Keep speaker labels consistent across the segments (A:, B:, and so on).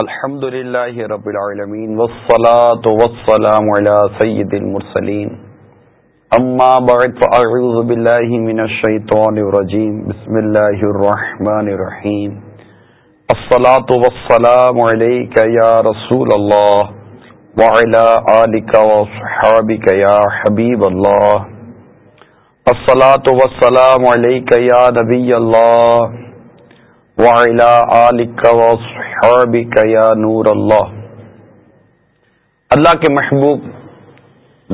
A: الحمد لله رب العالمين والصلاة والسلام على سيد المرسلين أما بعد فأعوذ بالله من الشيطان الرجيم بسم الله الرحمن الرحيم الصلاة والسلام عليك يا رسول الله وعلى آلك وصحابك يا حبيب الله الصلاة والسلام عليك يا نبي الله یا نور اللہ۔ اللہ کے محبوب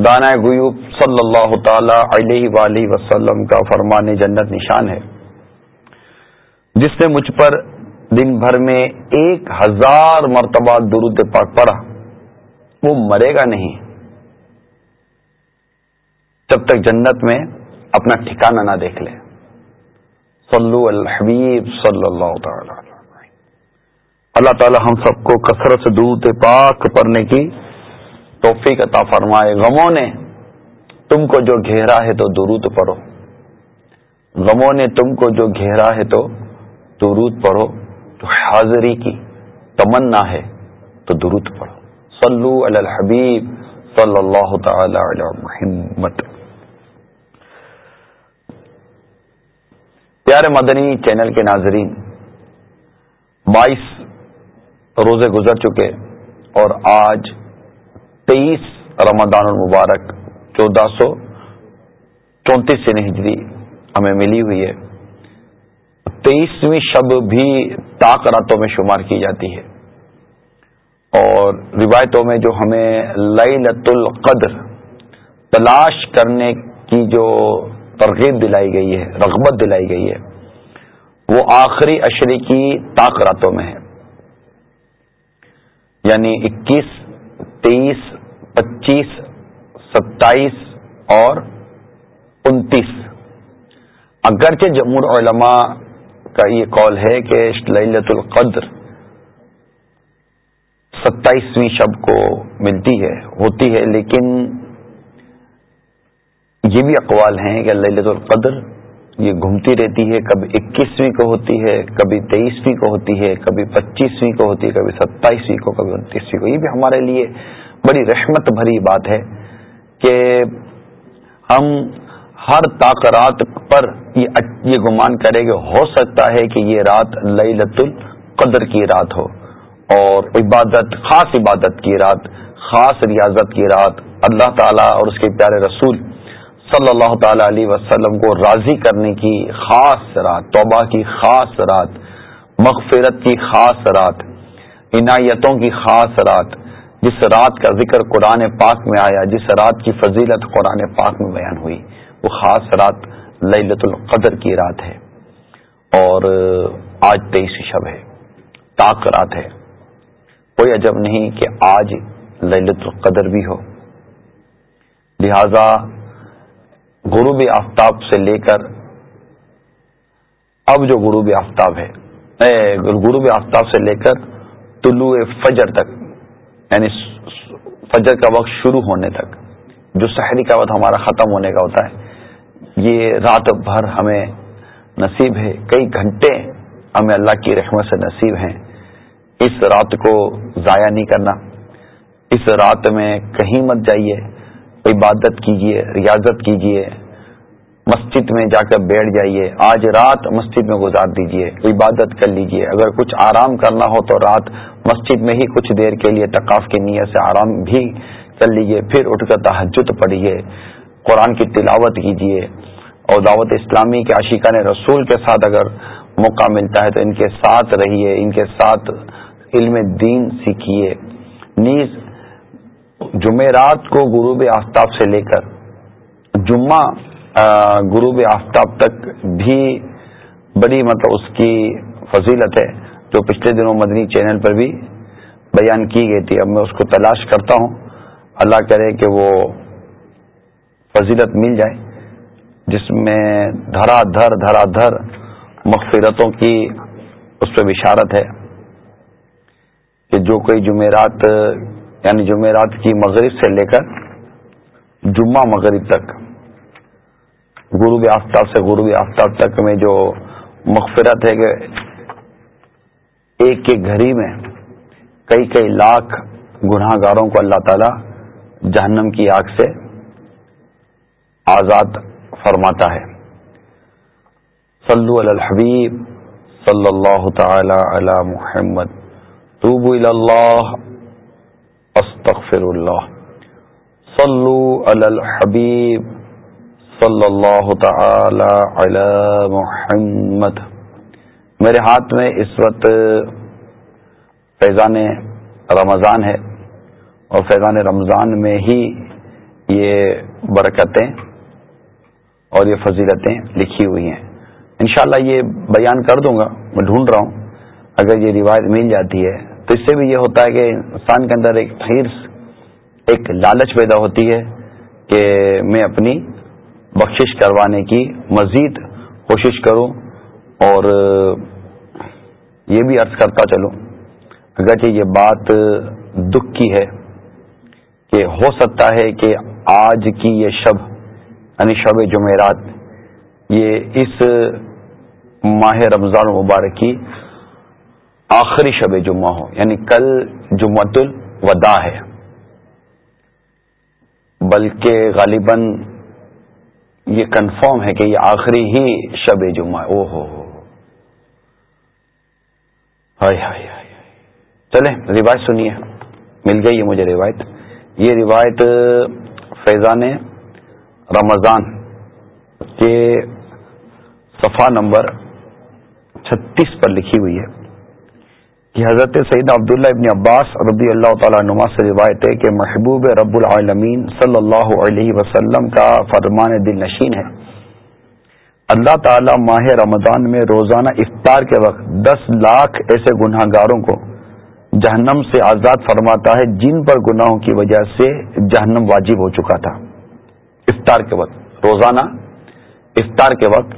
A: دانا غیوب صلی اللہ تعالی علیہ وآلہ وسلم کا فرمان جنت نشان ہے۔ جس نے مجھ پر دن بھر میں ایک ہزار مرتبہ درود پاک پڑھا، وہ مرے گا نہیں۔ جب تک جنت میں اپنا ٹھکانہ نہ دیکھ لے۔ صلو الحبیب صلی اللہ تعالی اللہ تعالی ہم سب کو کثرت سے دودھ پاک پڑھنے کی توفیق عطا فرمائے۔ غموں نے تم کو جو گھیرا ہے تو درود پڑھو۔ غموں نے تم کو جو گھیرا ہے تو درود پڑھو۔ تو حاضری کی تمنا ہے تو درود پڑھو۔ صلو علی الحبیب صلی اللہ تعالی علی محمد پیارے مدنی چینل کے ناظرین، بائیس روزے گزر چکے اور آج تیئیس رمضان المبارک، چودہ سو چونتیس سے ہجری ہمیں ملی ہوئی ہے۔ تیئیسویں شب بھی تاک راتوں میں شمار کی جاتی ہے۔ اور روایتوں میں جو ہمیں لت القدر تلاش کرنے کی جو ترغیب دلائی گئی ہے، رغبت دلائی گئی ہے۔ وہ آخری اشرے کی طاقراتوں میں ہے۔ یعنی اکیس، تیئیس، پچیس، ستائیس اور انتیس۔ اگرچہ جمہور علماء کا یہ قول ہے کہ للت القدر ستائیسویں شب کو ملتی ہے، ہوتی ہے، لیکن یہ بھی اقوال ہیں کہ اللہ القدر یہ گھومتی رہتی ہے، کبھی اکیسویں کو ہوتی ہے، کبھی تیئیسویں کو ہوتی ہے، کبھی پچیسویں کو ہوتی ہے، کبھی ستائیسویں کو، کبھی انتیسویں کو۔ یہ بھی ہمارے لیے بڑی رحمت بھری بات ہے کہ ہم ہر طاقرات پر یہ گمان کریں کہ ہو سکتا ہے کہ یہ رات لت القدر کی رات ہو اور عبادت، خاص عبادت کی رات، خاص ریاضت کی رات۔ اللہ تعالیٰ اور اس کے پیارے رسول صلی اللہ تعالی علیہ وسلم کو راضی کرنے کی خاص رات، توبہ کی خاص رات، مغفرت کی خاص رات، عنایتوں کی خاص رات، جس رات کا ذکر قرآن پاک میں آیا، جس رات کی فضیلت قرآن پاک میں بیان ہوئی، وہ خاص رات للت القدر کی رات ہے۔ اور آج تیئیس شب ہے تاک رات ہے۔ کوئی عجب نہیں کہ آج للت القدر بھی ہو۔ لہذا غروب آفتاب سے لے کر اب جو غروب آفتاب ہے غروب آفتاب سے لے کر طلوع فجر تک یعنی فجر کا وقت شروع ہونے تک، جو شہری کا وقت ہمارا ختم ہونے کا ہوتا ہے، یہ رات بھر ہمیں نصیب ہے، کئی گھنٹے ہمیں اللہ کی رحمت سے نصیب ہیں۔ اس رات کو ضائع نہیں کرنا، اس رات میں کہیں مت جائیے۔ عبادت کیجیے ریاضت کیجیے مسجد میں جا کر بیٹھ جائیے، آج رات مسجد میں گزار دیجیے عبادت کر لیجیے اگر کچھ آرام کرنا ہو تو رات مسجد میں ہی کچھ دیر کے لیے تقاف کی نیت سے آرام بھی کر لیجیے پھر اٹھ کر تحجد پڑھیے، قرآن کی تلاوت کیجیے اور دعوت اسلامی کے عاشقان رسول کے ساتھ اگر موقع ملتا ہے تو ان کے ساتھ رہیے، ان کے ساتھ علم دین سیکھیے۔ نیز جمعرات کو غروب آفتاب سے لے کر جمعہ غروب آفتاب تک بھی بڑی مطلب اس کی فضیلت ہے، جو پچھلے دنوں مدنی چینل پر بھی بیان کی گئی تھی۔ اب میں اس کو تلاش کرتا ہوں۔ اللہ کرے کہ وہ فضیلت مل جائے، جس میں دھرا دھر دھرا دھر مغفرتوں کی اس پہ بشارت ہے کہ جو کوئی جمعرات یعنی جمعرات کی مغرب سے لے کر جمعہ مغرب تک، غروب آفتاب سے غروب آفتاب تک میں جو مغفرت ہے کہ ایک ایک گھڑی میں کئی کئی لاکھ گناہ گاروں کو اللہ تعالی جہنم کی آگ سے آزاد فرماتا ہے۔ صلو علی الحبیب صلی اللہ تعالی علی محمد۔ توبو اللہ۔ استغفر اللہ صلو علی الحبیب صلی اللہ تعالی علی محمد. میرے ہاتھ میں اس وقت فیضان رمضان ہے اور فیضان رمضان میں ہی یہ برکتیں اور یہ فضیلتیں لکھی ہوئی ہیں۔ انشاءاللہ یہ بیان کر دوں گا، میں ڈھونڈ رہا ہوں۔ اگر یہ روایت مل جاتی ہے تو اس سے بھی یہ ہوتا ہے کہ انسان کے اندر ایک حرص ایک لالچ پیدا ہوتی ہے کہ میں اپنی بخشش کروانے کی مزید کوشش کروں اور یہ بھی عرض کرتا چلوں۔ اگرچہ یہ بات دکھ کی ہے کہ ہو سکتا ہے کہ آج کی یہ شب یعنی شب جمعرات، یہ اس ماہ رمضان مبارک کی آخری شب جمعہ ہو یعنی کل جمعت الوداع ہے۔ بلکہ غالباً یہ کنفرم ہے کہ یہ آخری ہی شب جمعہ او ہو ہائے ہائے۔ چلیں، روایت سنیے۔ مل گئی ہے مجھے روایت۔ یہ روایت فیضان رمضان کے صفحہ نمبر چھتیس پر لکھی ہوئی ہے۔ کہ حضرت سعید عبداللہ ابن عباس رضی اللہ تعالیٰ نما سے روایت ہے کہ محبوب رب العالمین صلی اللہ علیہ وسلم کا فرمان دل نشین ہے۔ اللہ تعالی ماہ رمضان میں روزانہ افطار کے وقت دس لاکھ ایسے گناہ گاروں کو جہنم سے آزاد فرماتا ہے جن پر گناہوں کی وجہ سے جہنم واجب ہو چکا تھا۔ افطار کے وقت، روزانہ افطار کے وقت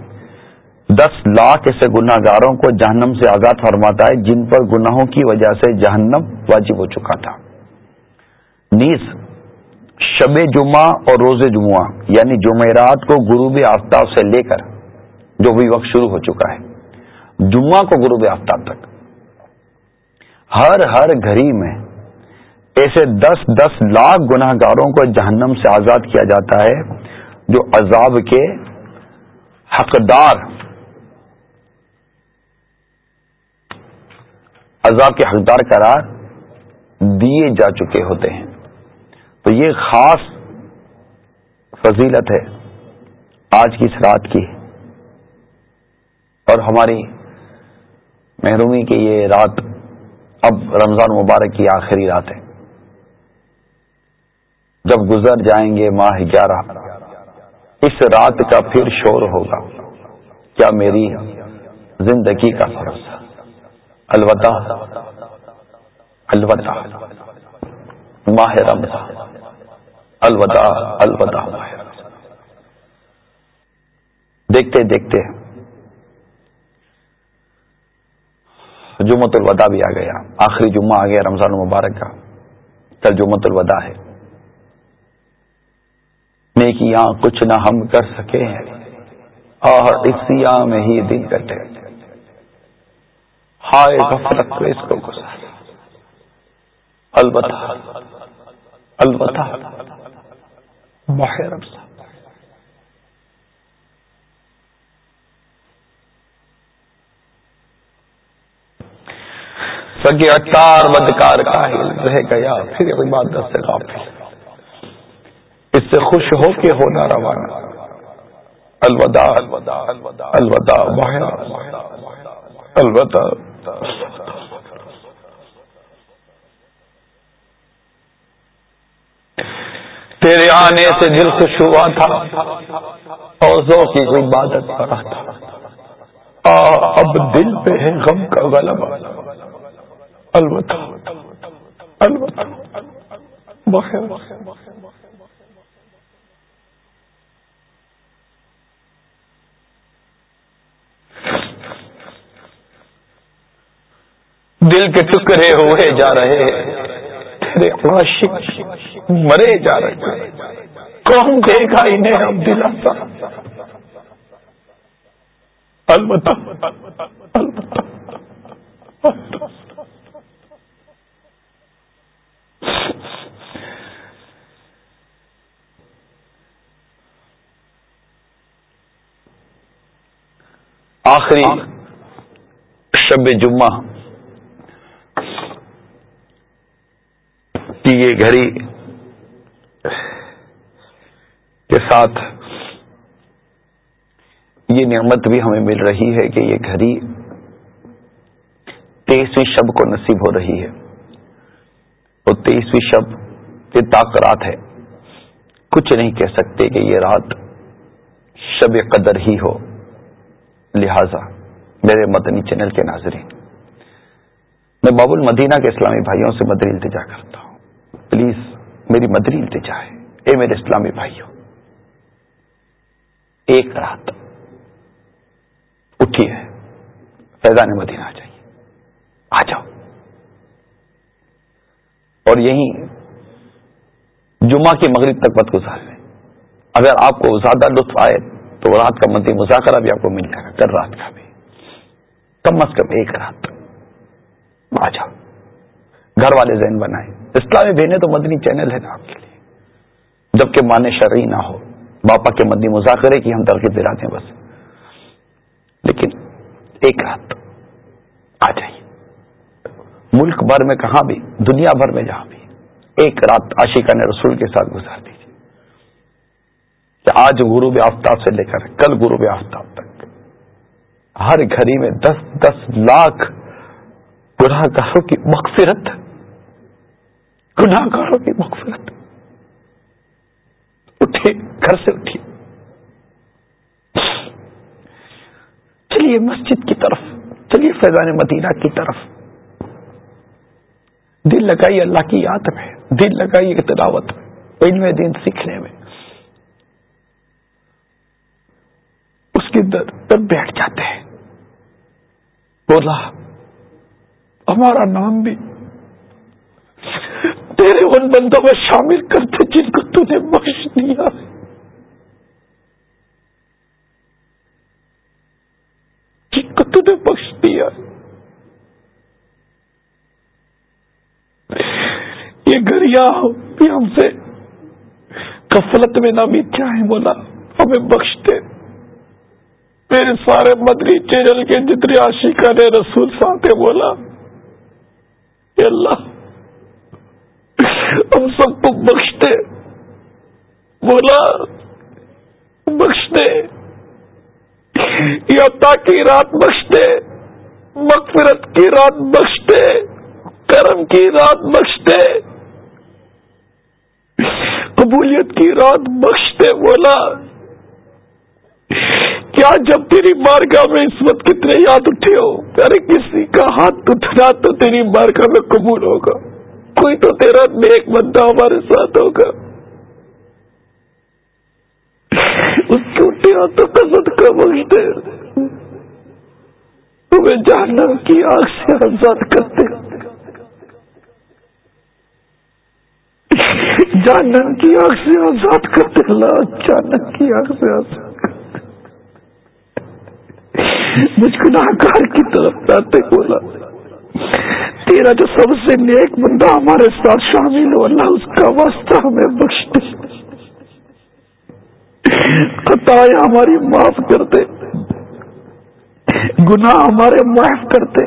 A: دس لاکھ ایسے گناہ گاروں کو جہنم سے آزاد فرماتا ہے، جن پر گناہوں کی وجہ سے جہنم واجب ہو چکا تھا۔ نیز، شب جمعہ اور روز جمعہ یعنی جمعرات کو غروب آفتاب سے لے کر جو بھی وقت شروع ہو چکا ہے، جمعہ کو غروب آفتاب تک۔ ہر ہر گھڑی میں ایسے دس دس لاکھ گناہ گاروں کو جہنم سے آزاد کیا جاتا ہے، جو عذاب کے حقدار عذاب کے حقدار قرار دیے جا چکے ہوتے ہیں۔ تو یہ خاص فضیلت ہے آج کی اس رات کی۔ اور ہماری محرومی کی یہ رات اب رمضان مبارک کی آخری رات ہے۔ جب گزر جائیں گے ماہ گیارہ، اس رات کا پھر شور ہوگا۔ کیا میری زندگی کا بھروسہ الوداع. الوداع. ماہ رمضان. الوداع. الوداع. ماہ دیکھتے دیکھتے جمعت الوداع بھی آ گیا. آخری جمعہ آ گیا رمضان مبارک کا. کل جمعت الوداع ہے. نیکیاں کچھ نہ ہم کر سکے ہیں اور اسیا میں ہی دن کٹے. ہائے غفلت کو اس کو گزار البتہ البتہ، محرم صاحب۔ سگے اٹار بدکار کا رہ گیا، پھر عبادت سے غافل۔ اس سے خوش ہو کے ہونا روانہ۔ الوداع الوداع الوداع الوداع۔ تیرے آنے سے دل خوش ہوا تھا اور کی عبادت پڑا تھا۔ اب دل پہ ہے غم کا غلبہ۔ البتہ البتہ دل کے ٹکڑے ہوئے جا رہے تیرے عاشق مرے جا رہے کون دے گا انہیں ہم دلاتا؟ البتہ۔
B: آخری شب جمعہ کی یہ گھڑی کے ساتھ یہ نعمت بھی ہمیں مل رہی ہے کہ یہ گھڑی تیسویں شب کو نصیب ہو رہی ہے اور تیسویں شب یہ تاکرات ہے۔ کچھ نہیں کہہ سکتے کہ یہ رات شب قدر ہی ہو۔ لہذا میرے مدنی چینل کے ناظرین، میں باب المدینہ کے اسلامی بھائیوں سے مدری التجا کرتا ہوں۔ پلیز میری مدری التجا ہے اے میرے اسلامی بھائیوں ایک رات اٹھیے فیضان مدینہ آ جائیے۔ آ جاؤ۔ اور یہی جمعہ کی مغرب تک مت گزار لیں اگر آپ کو زیادہ لطف آئے تو رات کا مدی مذاکرہ بھی آپ کو مل جائے گا کر رات کا بھی۔ کم از کم ایک رات۔ آ جاؤ۔ گھر والے ذہن بنائے اسلامی بہنیں تو مدنی چینل ہے نا آپ کے لیے۔ جبکہ مانے شرعی نہ ہو۔ باپا کے مدنی مذاکرے کی ہم ترقی دلاتے ہیں بس۔ لیکن ایک رات آ جائیے ملک بھر میں کہاں بھی، دنیا بھر میں جہاں بھی، ایک رات عاشقہ نے رسول کے ساتھ گزار دیجیے۔ کہ آج غروب آفتاب سے لے کر کل غروب آفتاب تک، ہر گھڑی میں دس دس لاکھ گناہ گاروں کی مغفرت گناہ گاروں کی مغفرت۔ اٹھے، گھر سے اٹھیے چلیے مسجد کی طرف، چلیے فیضان مدینہ کی طرف۔ دل لگائیے اللہ کی یاد میں، دل لگائیے تلاوت میں، علم دین سیکھنے میں۔ اس کے در بیٹھ جاتے ہیں۔ بولا، ہمارا نام بھی تیرے ان بندوں میں شامل کرتے جن کو تو نے بخش دیا جن کو تو نے بخش دیا یہ گریا بھی ہم سے کفلت میں نہ بھی چاہیں بولا ہمیں بخش دے میرے سارے مدری چینل کے جتنے عاشقہ نے رسول ساتھ بولا اللہ۔ ہم سب کو بخش دے بولا بخش دے یا کی رات بخش دے مغفرت کی رات بخش دے کرم کی رات بخش دے قبولیت کی رات بخش دے بولا کیا جب تیری بارگاہ میں اس وقت کتنے یاد اٹھے ہو؟ ارے کسی کا ہاتھ اٹھنا تو تیری بارگاہ میں قبول ہوگا۔ کوئی تو تیرا نیک بندہ ہمارے ساتھ ہوگا۔ اس کے اٹھے ہاتھوں کا صدقہ بخش تمہیں جہنم کی آگ سے آزاد کرتے جانن کی آگ سے آزاد کرتے اللہ جانن کی آگ سے آزاد مجھ گناہگار کی طرف جاتے بولا۔ تیرا جو سب سے نیک بندہ ہمارے ساتھ شامل ہو، اللہ اس کا واسطہ ہمیں بخش دے۔ خطائیں ہماری معاف کرتے گناہ ہمارے معاف کرتے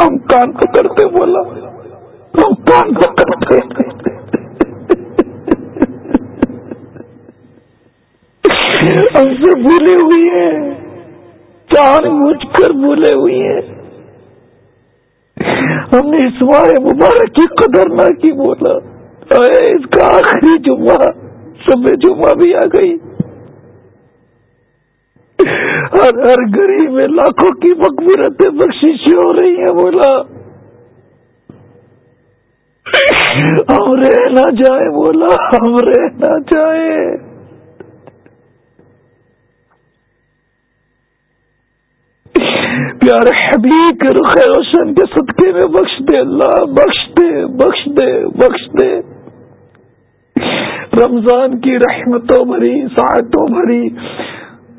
B: ہم کان کو کرتے بولا۔ ہم کان کو کرتے ہم سے بھولے ہوئی ہیں۔ چار مجھ کر بھولے ہوئی ہیں۔ ہم نے اس ماہ مبارک کی قدر نہ کی بولا اس کا آخری جمعہ۔ سب جمعہ بھی آ گئی۔ ہر ہر گری میں لاکھوں کی مقبرتیں بخشیشیں ہو رہی ہیں بولا ہم رہ نہ جائے بولا ہم رہ نہ جائے پیارے حبیب کے رخ روشن کے صدقے میں بخش دے اللہ، بخش دے بخش دے بخش دے۔ رمضان کی رحمتوں بھری، ساعتوں بھری۔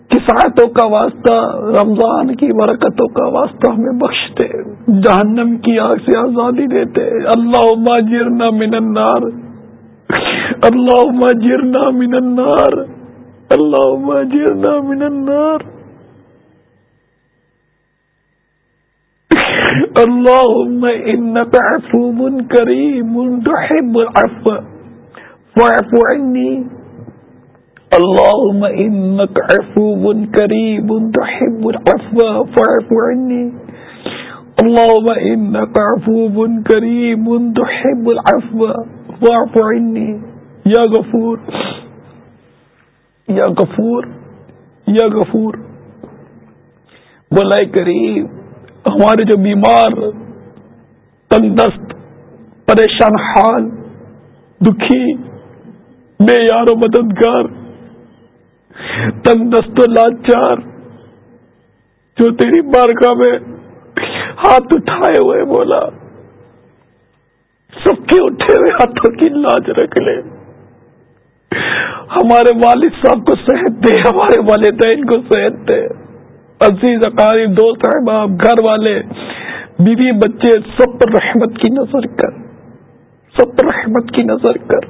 B: کساعتوں کا واسطہ، رمضان کی برکتوں کا واسطہ ہمیں بخش دے۔ جہنم کی آگ سے آزادی دیتے۔ اللہ ماجرنا من النار۔ اللہ ماجرنا من النار۔ اللہ ماجرنا من النار۔ اللهم إنك عفو كريم تحب العفو. فاعف عني. اللهم إنك عفو كريم تحب العفو. فاعف عني. اللهم إنك عفو كريم تحب العفو. فاعف عني. یا غفور. یا غفور. یا غفور. بلائے کریم ہمارے جو بیمار تنگ دست پریشان حال، دکھی، بے یار و مددگار تنگ دست و لاچار، جو تیری بارگاہ میں ہاتھ اٹھائے ہوئے بولا، سب کے اٹھے ہوئے ہاتھوں کی لاج رکھ لے۔ ہمارے والد صاحب کو صحت دے، ہمارے والدین کو صحت دے۔ عزیز اقارب دوست، احباب، گھر والے، بیوی، بچے، سب پر رحمت کی نظر کر، سب پر رحمت کی نظر کر،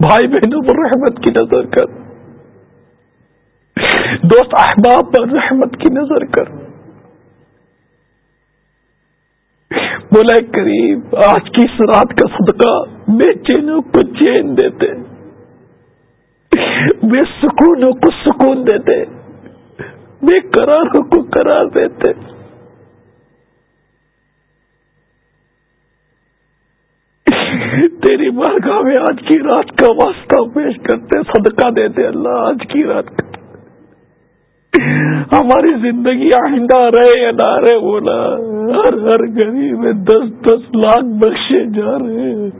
B: بھائی بہنوں پر رحمت کی نظر کر، دوست، احباب پر رحمت کی نظر کر۔ بولا قریب، آج کی اس رات کا صدقہ بے چینوں کو چین دیتے، بے سکونوں کو سکون دیتے۔ بے قراروں کو قرار دیتے۔ تیری بارگاہ میں آج کی رات کا واسطہ پیش کرتے، صدقہ دیتے، اللہ آج کی رات کا۔ ہماری زندگی آئندہ رہے یا نہ رہے بولا ہر ہر گلی میں دس دس لاکھ بخشے جا رہے ہیں۔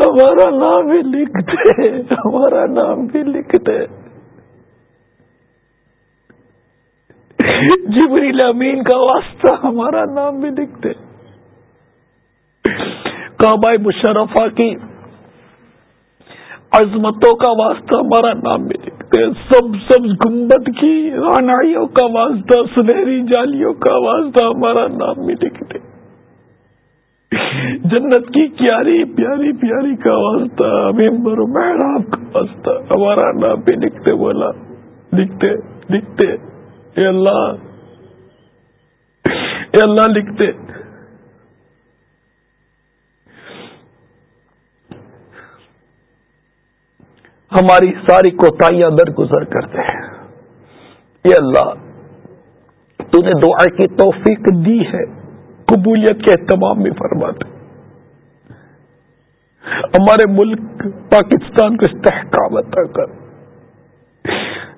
B: ہمارا نام بھی لکھ دے، ہمارا نام بھی لکھ دے۔ جبریل امین کا واسطہ ہمارا نام بھی لکھ دے کعبہ مشرفہ کی عظمتوں کا واسطہ ہمارا نام بھی لکھتے سب سب گنبد کی رانائیوں کا واسطہ، سنہری جالیوں کا واسطہ ہمارا نام بھی لکھتے۔ جنت کی پیاری پیاری پیاری کا واسطہ، ممبر محراب کا واسطہ ہمارا نام بھی لکھتے بولا لکھتے لکھتے۔ اے اللہ اے اللہ لکھتے۔ ہماری ساری کوتاہیاں درگزر کرتے ہیں۔ یہ اللہ تو نے دعا کی توفیق دی ہے۔ قبولیت کے اہتمام بھی فرماتے۔ ہمارے ملک پاکستان کو استحکام عطا کر۔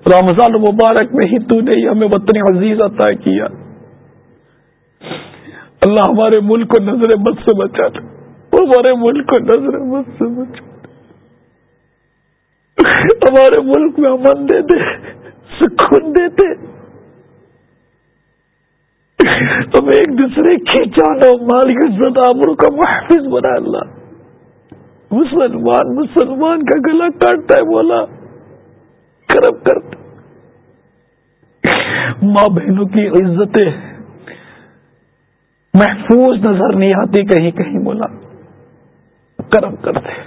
B: رمضان مبارک میں ہی تو نے ہمیں وطن عزیز عطا کیا۔ اللہ ہمارے ملک کو نظر بد سے بچا دے ہمارے ملک کو نظر بد سے بچا ہمارے ملک میں امن دے دے، سکون دیتے تم ایک دوسرے کی جانو مال کی زدامر کا محفوظ بنا اللہ۔ مسلمان مسلمان کا گلا کاٹتا ہے بولا کرم کرتا ماں بہنوں کی عزتیں محفوظ نظر نہیں آتی، کہیں کہیں بولا، کرم کرتے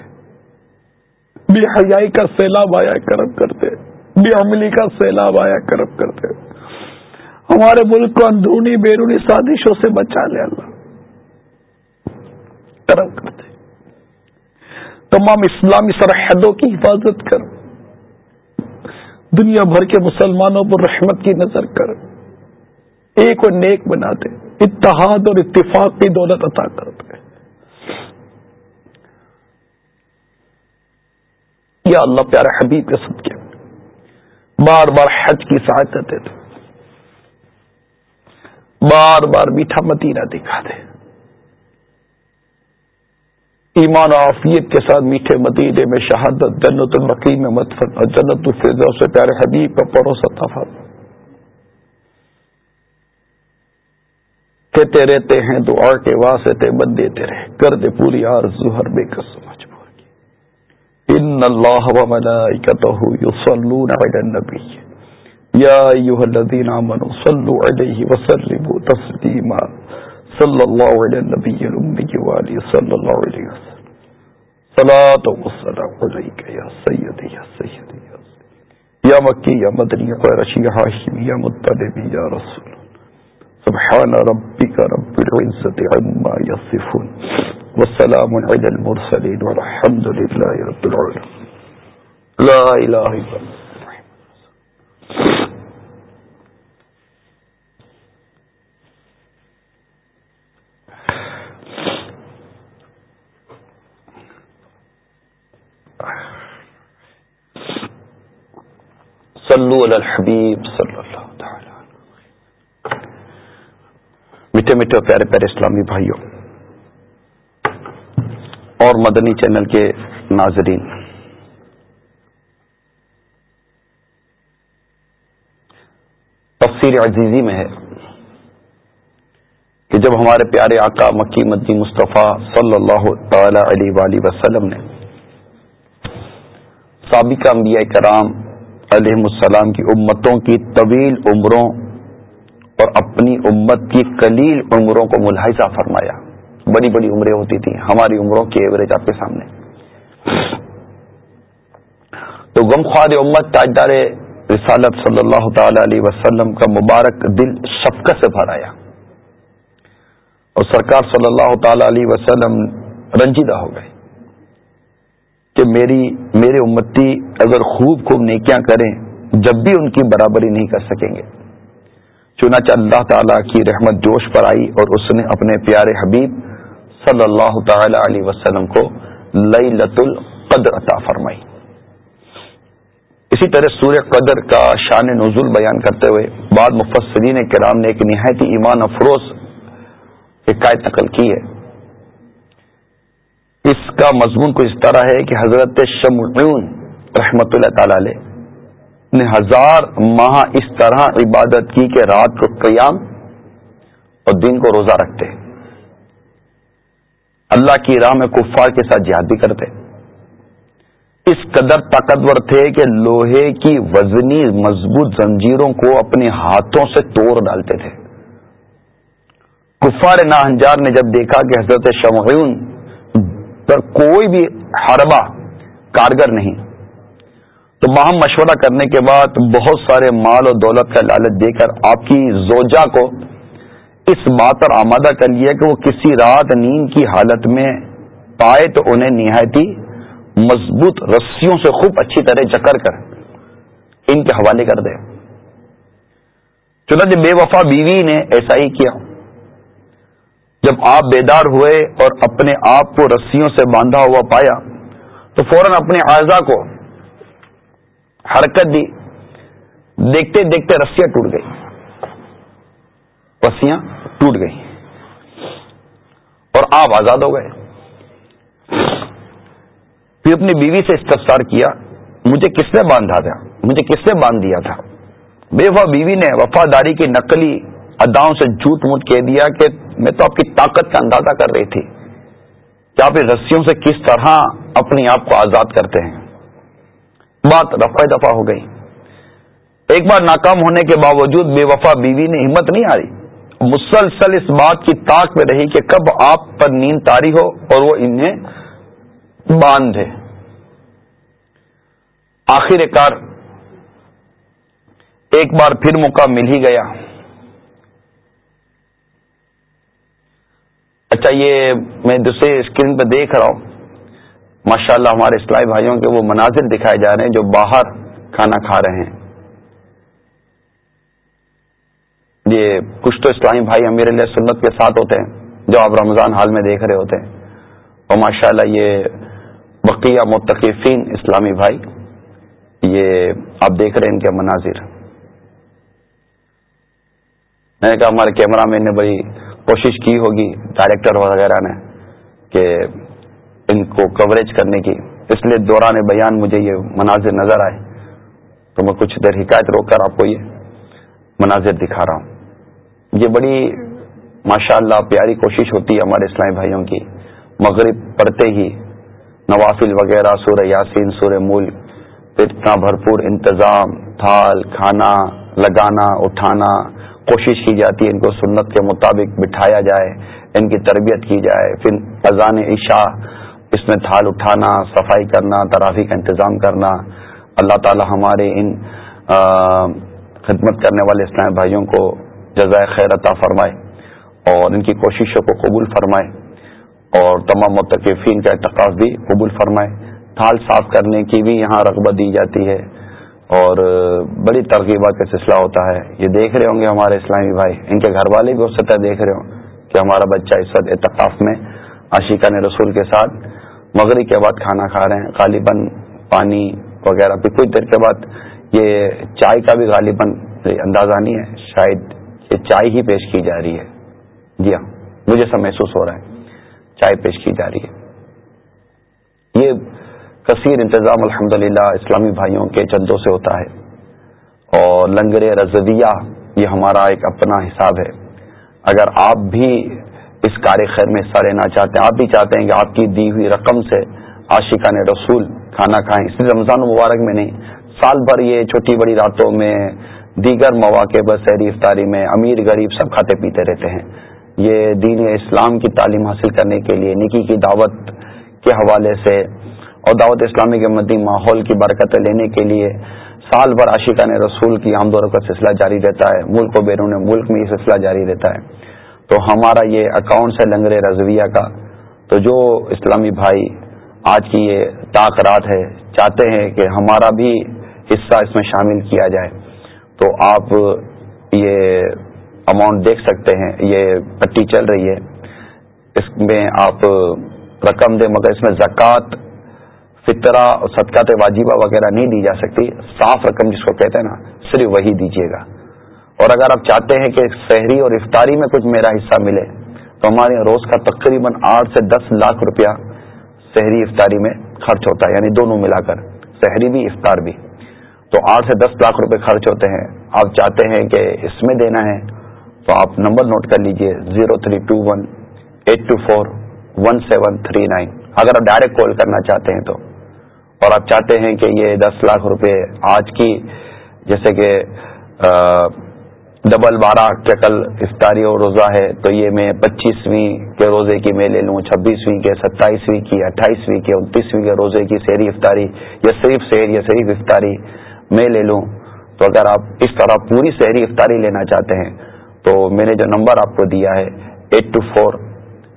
B: بے حیائی کا سیلاب آیا، کرم کرتے بے عملی کا سیلاب آیا، کرم کرتے ہمارے ملک کو اندرونی، بیرونی سازشوں سے بچا لے اللہ۔ کرم کرتے تمام اسلامی سرحدوں کی حفاظت کر دنیا بھر کے مسلمانوں پر رحمت کی نظر کر، ایک اور نیک بنا دے، اتحاد اور اتفاق کی دولت عطا کرتے یا اللہ پیارے حبیب کے صدقے، بار بار حج کی سہایتا دے دے۔ بار بار میٹھا مدینہ دکھا دے۔ ایمان و عافیت کے ساتھ میٹھے مدینے میں شہادت، جنت المقیم میں مدفن اور جنت الفردوس سے پیارے حبیب کا پڑوس تفا کہتے رہتے ہیں دعا کے واسطے بندے تیرے کر دے پوری آرزو ہر بے قسم، مجبور کی۔ ان اللہ وملائکته یصلون علی النبی۔ یا ایها الذین آمنوا صلوا علیہ وسلموا تسلیما۔ صلی اللہ علی النبی الامی والی صلی اللہ علیہ وسلم. صلاة والسلام علیک یا سیدی یا سیدی یا سیدی یا مکی یا مدنی یا قرشی حاشمی یا مطلبی یا رسول. سبحان ربك رب العزة عما يصفون. والسلام على المرسلين والحمد لله رب العالمين. لا إله إلا الله.
A: صلو علی الحبیب صلی اللہ تعالی میٹھے میٹھے پیارے پیارے اسلامی بھائیوں اور مدنی چینل کے ناظرین، تفسیر عزیزی میں ہے کہ جب ہمارے پیارے آقا مکی مدنی مصطفیٰ صلی اللہ تعالی علیہ وسلم نے سابقہ انبیاء کرام علیہ السلام کی امتوں کی طویل عمروں اور اپنی امت کی کلیل عمروں کو ملاحظہ فرمایا۔ بڑی بڑی عمریں ہوتی تھیں، ہماری عمروں کی ایوریج آپ کے سامنے۔ تو غم خوار امت، تاجدار رسالت صلی اللہ تعالی علیہ وسلم کا مبارک دل شفقت سے بھر آیا۔ اور سرکار صلی اللہ تعالی علیہ وسلم رنجیدہ ہو گئے کہ میری میرے امتی اگر خوب خوب نیکیاں کریں، جب بھی ان کی برابری نہیں کر سکیں گے۔ چنانچہ اللہ تعالی کی رحمت جوش پر آئی اور اس نے اپنے پیارے حبیب صلی اللہ تعالی علیہ وسلم کو لئی لت القدر عطا فرمائی۔ اسی طرح سورہ قدر کا شان نزول بیان کرتے ہوئے بعد مفسرین کرام نے ایک نہایت ایمان افروز حکایت نقل کی ہے۔ اس کا مضمون کو اس طرح ہے کہ حضرت شمعون رحمت اللہ تعالی علیہ نے ہزار ماہ اس طرح عبادت کی کہ رات کو قیام اور دن کو روزہ رکھتے اللہ کی راہ میں کفار کے ساتھ جہاد بھی کرتے۔ اس قدر طاقتور تھے کہ لوہے کی وزنی مضبوط زنجیروں کو اپنے ہاتھوں سے توڑ ڈالتے تھے۔ کفار ناہنجار نے جب دیکھا کہ حضرت شمعون پر کوئی بھی حربہ کارگر نہیں۔ تو ماہم مشورہ کرنے کے بعد بہت سارے مال اور دولت کا لالچ دے کر آپ کی زوجا کو اس بات پر آمادہ کر لیا کہ وہ کسی رات نیند کی حالت میں پائے تو انہیں نہایتی مضبوط رسیوں سے خوب اچھی طرح چکر کر ان کے حوالے کر دے۔ چنانچہ بے وفا بیوی نے ایسا ہی کیا۔ جب آپ بیدار ہوئے اور اپنے آپ کو رسیوں سے باندھا ہوا پایا، تو فوراً اپنے اعضا کو حرکت دی۔ دیکھتے دیکھتے رسیاں ٹوٹ گئی۔ رسیاں ٹوٹ گئی۔ اور آپ آزاد ہو گئے۔ پھر اپنی بیوی سے استفسار کیا، مجھے کس نے باندھا تھا؟ مجھے کس نے باندھ دیا تھا؟ بے وفا بیوی نے وفاداری کی نقلی اداؤں سے جھوٹ موٹ کہہ دیا کہ میں تو آپ کی طاقت کا اندازہ کر رہی تھی کہ آپ رسیوں سے کس طرح اپنے آپ کو آزاد کرتے ہیں۔ بات رفع دفع ہو گئی۔ ایک بار ناکام ہونے کے باوجود بے وفا بیوی نے ہمت نہیں آ رہی مسلسل اس بات کی طاق میں رہی کہ کب آپ پر نیند تاری ہو اور وہ انہیں باندھے۔ آخر کار ایک بار پھر موقع مل ہی گیا۔ اچھا یہ میں دوسرے اسکرین پہ دیکھ رہا ہوں۔ ماشاء اللہ ہمارے اسلائی بھائیوں کے وہ مناظر دکھائے جا رہے ہیں جو باہر کھانا کھا رہے ہیں۔ یہ کچھ تو اسلامی بھائی امیر علیہ سنت کے ساتھ ہوتے ہیں، جو آپ رمضان حال میں دیکھ رہے ہوتے ہیں۔ اور ماشاء اللہ یہ بقیہ متقفین اسلامی بھائی، یہ آپ دیکھ رہے ہیں ان کے مناظر۔ میں نے کہا، ہمارے کیمرہ مین نے بڑی کوشش کی ہوگی ڈائریکٹر وغیرہ نے کہ ان کو کوریج کرنے کی۔ اس لیے دوران بیان مجھے یہ مناظر نظر آئے۔ تو میں کچھ دیر حکایت روک کر آپ کو یہ مناظر دکھا رہا ہوں۔ یہ بڑی ماشاء اللہ پیاری کوشش ہوتی ہے ہمارے اسلامی بھائیوں کی۔ مغرب پڑھتے ہی نوافل وغیرہ، سورہ یاسین، سورہ ملک اتنا بھرپور انتظام، تھال، کھانا، لگانا، اٹھانا کوشش کی جاتی ہے ان کو سنت کے مطابق بٹھایا جائے، ان کی تربیت کی جائے۔ پھر اذان عشاء، اس میں تھال اٹھانا، صفائی کرنا ترافی کا انتظام کرنا۔ اللہ تعالی ہمارے ان خدمت کرنے والے اسلام بھائیوں کو جزائے خیر عطا فرمائے اور ان کی کوششوں کو قبول فرمائے اور تمام متقفین کا اعتقاف بھی قبول فرمائے۔ تھال صاف کرنے کی بھی یہاں رغبت دی جاتی ہے۔ اور بڑی ترغیبات کا سلسلہ ہوتا ہے۔ یہ دیکھ رہے ہوں گے ہمارے اسلامی بھائی۔ ان کے گھر والے بھی اس سطح دیکھ رہے ہوں کہ ہمارا بچہ اس وقت اعتقاف میں عاشقہ نے رسول کے ساتھ مغرب کے بعد کھانا کھا رہے ہیں۔ غالباً پانی وغیرہ پھر کوئی دیر کے بعد یہ چائے کا بھی غالباً اندازہ نہیں ہے۔ شاید یہ چائے ہی پیش کی جا رہی ہے۔ جی ہاں مجھے سب محسوس ہو رہا ہے۔ چائے پیش کی جا رہی ہے۔ یہ کثیر انتظام الحمد اسلامی بھائیوں کے چندوں سے ہوتا ہے۔ اور لنگر رضویہ یہ ہمارا ایک اپنا حساب ہے۔ اگر آپ بھی اس کار خیر میں حصہ لینا چاہتے ہیں، آپ بھی چاہتے ہیں کہ آپ کی دی ہوئی رقم سے عاشقان رسول کھانا کھائیں۔ اس رمضان مبارک میں نہیں، سال بھر یہ چھوٹی بڑی راتوں میں دیگر مواقع پر سحری افطاری میں امیر غریب سب کھاتے پیتے رہتے ہیں۔ یہ دین اسلام کی تعلیم حاصل کرنے کے لیے نکی کی دعوت کے حوالے سے اور دعوت اسلامی کے مدی ماحول کی برکت لینے کے لیے سال بھر عاشقان رسول کی آمدور کا سلسلہ جاری رہتا ہے، ملک و بیرون ملک میں یہ سلسلہ جاری رہتا ہے۔ تو ہمارا یہ اکاؤنٹ ہے لنگر رضویہ کا۔ تو جو اسلامی بھائی آج کی یہ طاق رات ہے، چاہتے ہیں کہ ہمارا بھی حصہ اس میں شامل کیا جائے۔ تو آپ یہ اماؤنٹ دیکھ سکتے ہیں، یہ پٹی چل رہی ہے۔ اس میں آپ رقم دیں مگر اس میں زکوٰۃ فطرہ اور صدقات واجبہ وغیرہ نہیں دی جا سکتی، صاف رقم جس کو کہتے ہیں نا، صرف وہی دیجیے گا۔ اور اگر آپ چاہتے ہیں کہ شہری اور افطاری میں کچھ میرا حصہ ملے، تو ہمارے یہاں روز کا تقریباً آٹھ سے دس لاکھ روپیہ شہری افطاری میں خرچ ہوتا ہے یعنی دونوں ملا کر۔ شہری بھی، افطار بھی۔ تو آٹھ سے دس لاکھ روپے خرچ ہوتے ہیں۔ آپ چاہتے ہیں کہ اس میں دینا ہے، تو آپ نمبر نوٹ کر لیجیے، zero three two one, eight two four, one seven three nine. اگر آپ ڈائریکٹ کال کرنا چاہتے ہیں تو۔ اور آپ چاہتے ہیں کہ یہ دس لاکھ روپے آج کی، جیسے کہ ڈبل بارہ کے کل افطاری اور روزہ ہے، تو یہ میں پچیسویں کے روزے کی میں لے لوں، چھبیسویں کے، ستائیسویں کی، اٹھائیسویں کے، انتیسویں کے روزے کی سیری افطاری یا صرف سیر یا صرف افطاری میں لے لوں۔ تو اگر آپ اس طرح پوری سحری افطاری لینا چاہتے ہیں، تو میں نے جو نمبر آپ کو دیا ہے، eight two four,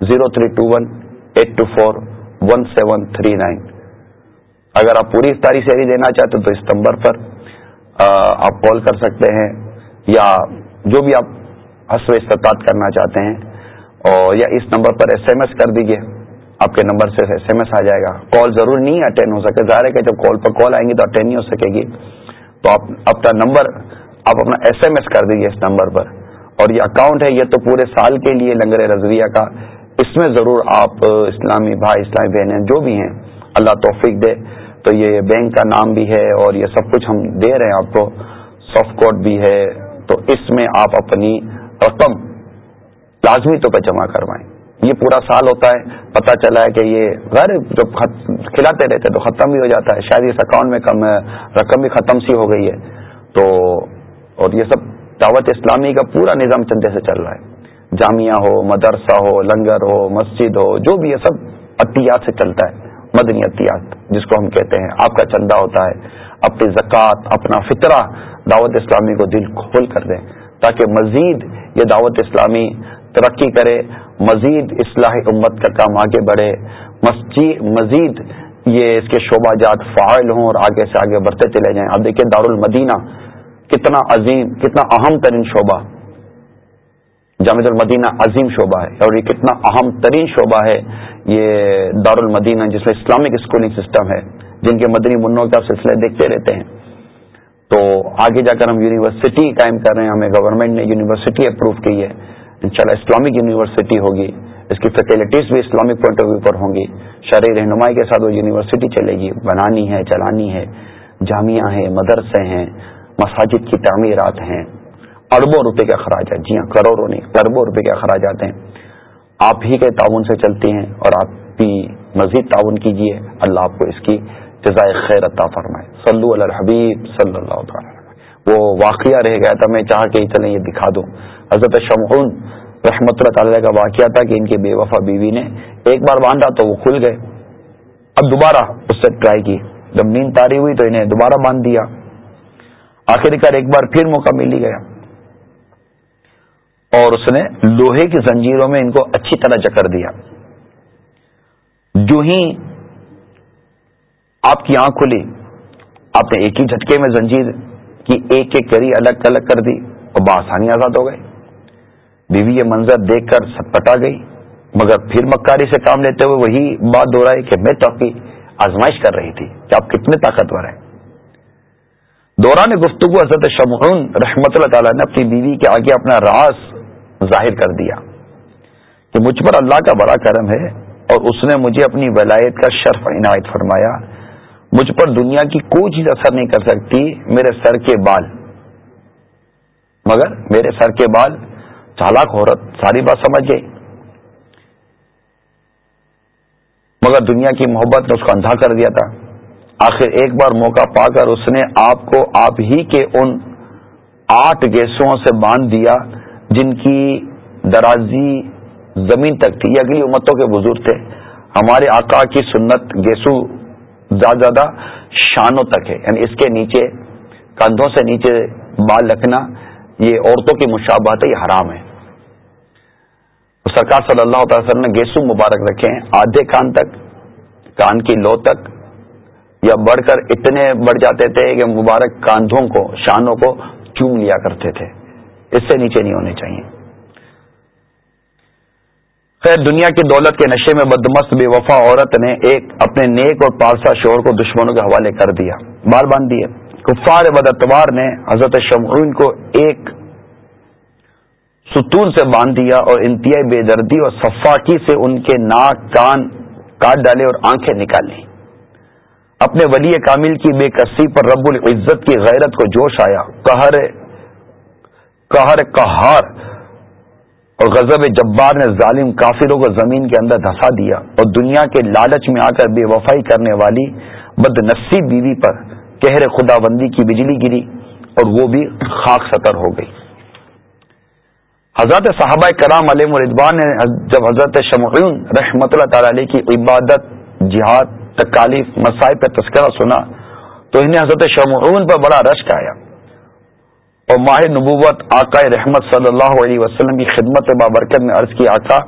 A: zero three two one, eight two four, one seven three nine. اگر آپ پوری افطاری سیری دینا چاہتے تو اس نمبر پر آپ کال کر سکتے ہیں یا جو بھی آپ حسب استطاعت کرنا چاہتے ہیں، اور یا اس نمبر پر ایس ایم ایس کر دیجیے آپ کے نمبر سے ایس ایم ایس آ جائے گا۔ کال ضرور نہیں اٹینڈ ہو سکے، ظاہر ہے کہ جب کال پر کال آئیں گی تو اٹینڈ نہیں ہو سکے گی۔ تو آپ اپنا نمبر، آپ اپنا ایس ایم ایس کر دیجیے اس نمبر پر۔ اور یہ اکاؤنٹ ہے، یہ تو پورے سال کے لیے لنگر رضویہ کا۔ اس میں ضرور آپ اسلامی بھائی، اسلامی بہنیں جو بھی ہیں، اللہ توفیق دے۔ تو یہ بینک کا نام بھی ہے اور یہ سب کچھ ہم دے رہے ہیں آپ کو۔ سافٹ کوڈ بھی ہے۔ تو اس میں آپ اپنی رقم لازمی طور پہ جمع کروائیں۔ یہ پورا سال ہوتا ہے۔ پتہ چلا ہے کہ یہ غیر جب کھلاتے رہتے تو ختم بھی ہو جاتا ہے۔ شاید اس اکاؤنٹ میں کم رقم بھی ختم سی ہو گئی ہے۔ تو اور یہ سب دعوت اسلامی کا پورا نظام چندے سے چل رہا ہے۔ جامعہ ہو، مدرسہ ہو، لنگر ہو، مسجد ہو، جو بھی یہ سب عطیات سے چلتا ہے۔ مدنی عطیات۔ جس کو ہم کہتے ہیں، آپ کا چندہ ہوتا ہے، اپنی زکوٰۃ، اپنا فطرہ دعوت اسلامی کو دل کھول کر دیں تاکہ مزید یہ دعوت اسلامی ترقی کرے، مزید اصلاح امت کا کام آگے بڑھے مزید یہ اس کے شعبہ جات فعال ہوں اور آگے سے آگے بڑھتے چلے جائیں۔ اب دیکھیں دار المدینہ کتنا عظیم، کتنا اہم ترین شعبہ۔ جامع المدینہ عظیم شعبہ ہے اور یہ کتنا اہم ترین شعبہ ہے۔ یہ دار المدینہ جس میں اسلامک اسکولنگ سسٹم ہے، جن کے مدنی منوں کے سلسلے دیکھتے رہتے ہیں۔ تو آگے جا کر ہم یونیورسٹی قائم کر رہے ہیں، ہمیں گورنمنٹ نے یونیورسٹی اپروو کی ہے۔ انشاءاللہ اسلامک یونیورسٹی ہوگی۔ اس کی فیکلٹیز بھی اسلامک پوائنٹ آف ویو پر ہوں گی۔ شرعی رہنمائی کے ساتھ وہ یونیورسٹی چلے گی۔ بنانی ہے، چلانی ہے۔ جامعہ ہیں، مدرسے ہیں، مساجد کی تعمیرات ہیں۔ اربوں روپے کے اخراجات جی ہاں کروڑوں نہیں اربوں روپے کے اخراجات ہیں۔ آپ ہی کے تعاون سے چلتی ہیں اور آپ بھی مزید تعاون کیجیے اللہ آپ کو اس کی جزائے خیر عطا فرمائے۔ صلو علی الحبیب صلی اللہ تعالی وہ واقعہ رہ گیا تھا، میں چاہ کے چلیں، یہ دکھا دوں۔ حضرت شمعون رحمت اللہ تعالی کا واقعہ تھا کہ ان کی بے وفا بیوی نے ایک بار باندھا تو وہ کھل گئے۔ اب دوبارہ اس سے ٹرائی کی۔ جب نیند تاری ہوئی تو انہیں دوبارہ باندھ دیا۔ آخر کار ایک بار پھر موقع مل ہی گیا۔ اور اس نے لوہے کی زنجیروں میں ان کو اچھی طرح جکر دیا۔ جو ہی آپ کی آنکھ کھلی، آپ نے ایک ہی جھٹکے میں زنجیر کی ایک ایک کری الگ الگ کر دی اور بآسانی آزاد ہو گئے بیوی یہ منظر دیکھ کر سٹ پٹا گئی، مگر پھر مکاری سے کام لیتے ہوئے وہی بات دوہرائی کہ میں تو آپ کی آزمائش کر رہی تھی کہ آپ کتنے طاقتور ہیں۔ دوران گفتگو حضرت شمعون رحمت اللہ تعالیٰ نے اپنی بیوی کے آگے اپنا راز ظاہر کر دیا کہ مجھ پر اللہ کا بڑا کرم ہے اور اس نے مجھے اپنی ولایت کا شرف عنایت فرمایا۔ مجھ پر دنیا کی کوئی چیز اثر نہیں کر سکتی، میرے سر کے بال۔ مگر میرے سر کے بال، چالاک عورت ساری بات سمجھ گئی۔ مگر دنیا کی محبت نے اس کو اندھا کر دیا تھا۔ آخر ایک بار موقع پا کر اس نے آپ کو آپ ہی کے ان آٹھ گیسوں سے باندھ دیا۔ جن کی درازی زمین تک تھی، یہ اگلی امتوں کے بزرگ تھے۔ ہمارے آقا کی سنت گیسو زیادہ زیادہ شانوں تک ہے یعنی اس کے نیچے، کندھوں سے نیچے بال رکھنا، یہ عورتوں کی مشابہت ہے، یہ حرام ہے۔ سرکار صلی اللہ تعالی وسلم نے گیسو مبارک رکھے ہیں، آدھے کان تک، کان کی لو تک۔ یا بڑھ کر اتنے بڑھ جاتے تھے کہ مبارک کاندھوں کو، شانوں کو چوم لیا کرتے تھے۔ اس سے نیچے نہیں ہونے چاہیے۔ خیر، دنیا کی دولت کے نشے میں بدمست بے وفا عورت نے ایک اپنے نیک اور پارسا شور کو دشمنوں کے حوالے کر دیا۔ بال باندھ دیے کفار بدتوار نے حضرت شمعون کو ایک ستون سے باندھ دیا اور انتہائی بے دردی اور صفاقی سے ان کے ناک، کان کاٹ ڈالے اور آنکھیں نکال لی اپنے ولی کامل کی بے کسی پر رب العزت کی غیرت کو جوش آیا۔ قہر قہر کہار اور غزب جبار نے ظالم کافروں کو زمین کے اندر دھسا دیا اور دنیا کے لالچ میں آ کر بے وفائی کرنے والی بد نصیب بیوی پر کہر خدا بندی کی بجلی گری اور وہ بھی خاک سطر ہو گئی۔ حضرت صحابہ کرام علیہ مردبان نے جب حضرت شمعون رحمت اللہ تعالی کی عبادت، جہاد، تکالیف، مسائل کا تذکرہ سنا تو انہیں حضرت شمعون پر بڑا رشک آیا۔ اور ماہ نبوت آقا رحمت صلی اللہ علیہ وسلم کی خدمت بابرکت نے عرض کی آقا